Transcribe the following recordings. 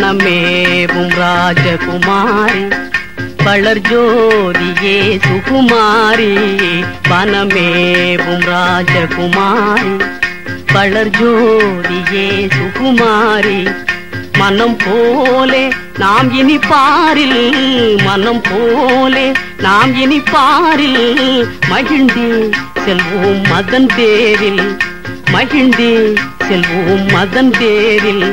வனமேவும் ராஜகுமாரி வளர் ஜோதியே சுகுமாரி வனமேவும் ராஜகுமாரி வளர் ஜோதியே சுகுமாரி மனம் போலே நாம் இனி பாரில் மனம் போலே நாம் இனி பாரில் மகிழ்ந்தே செல்வோம் மதன் தேரில் மகிழ்ந்தே செல்வோம் மதன் தேரில்.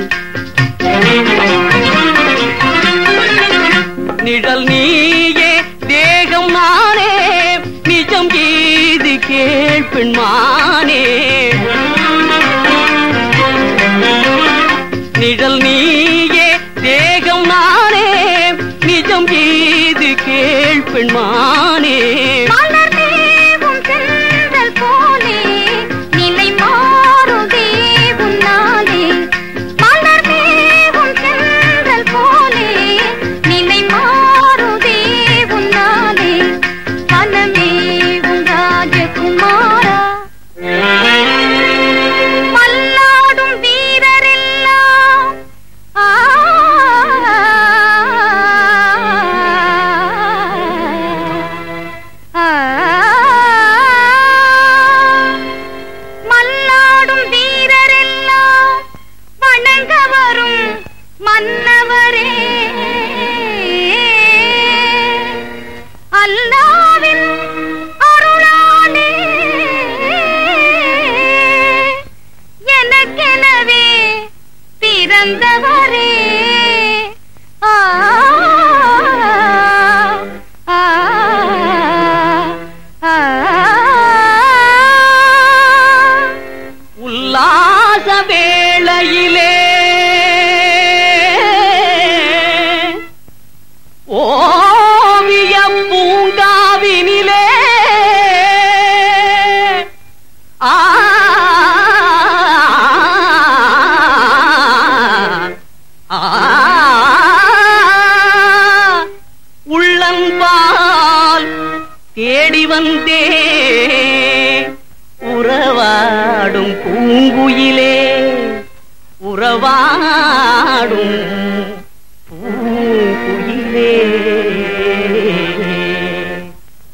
நிழல் நீயே தேகம் நானே நிஜம் கீது கேள்பின்மானே நிழல் நீயே தேகம் நானே நிஜம் கீது கேள்பின்மானே பிறந்தவரே. ஆ உல்லாச வேளையிலே ஓவியம் பூ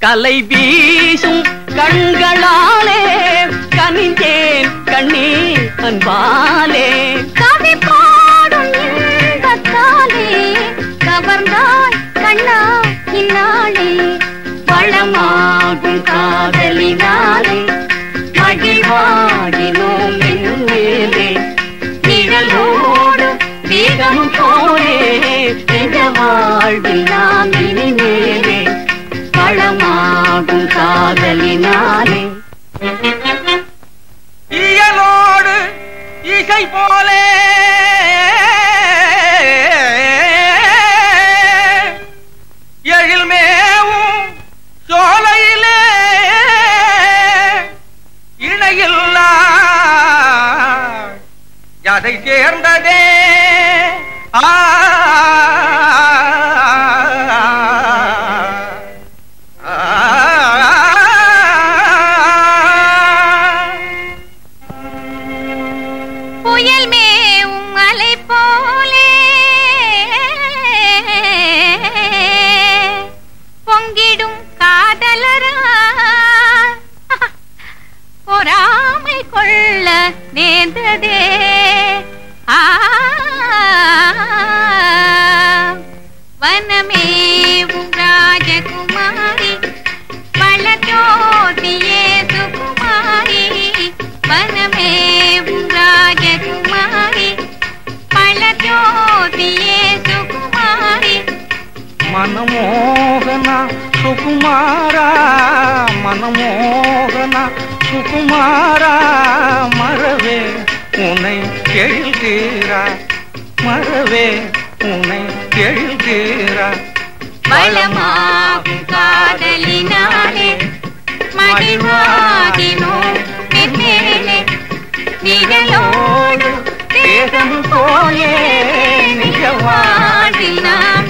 கலை வீசும் கண்களாலே கனிந்தேன் கண்ணீர் அன்பாலே. கவி பாடும் இன்பத்தாலே கவர்ந்தாய் கண்ணா இந்நாளே. பழமாகும் காதலினாலே மகிழ்வாகினோம் என்னும் மேலே நிழலோடு வேகமும் போலே நிஜ வாழ்வில் நாம் இனிமேலே. வளமாகும் காதலினாலே. இயலோடு இசை போலே. எழில்மேவும் சோலையிலே. இணையில்லா. அதை சேர்ந்ததே. ஆ சுகுமாரா மனமோகனா சுகுமாரா மறவே உன்னை எழுதீரா மறவே உன்னை எழுதீரா வளமாகும் காதலினாலே மகிழ்வாகினோம் மென்மேலே நிழலோடு தேகம் போலே நாம்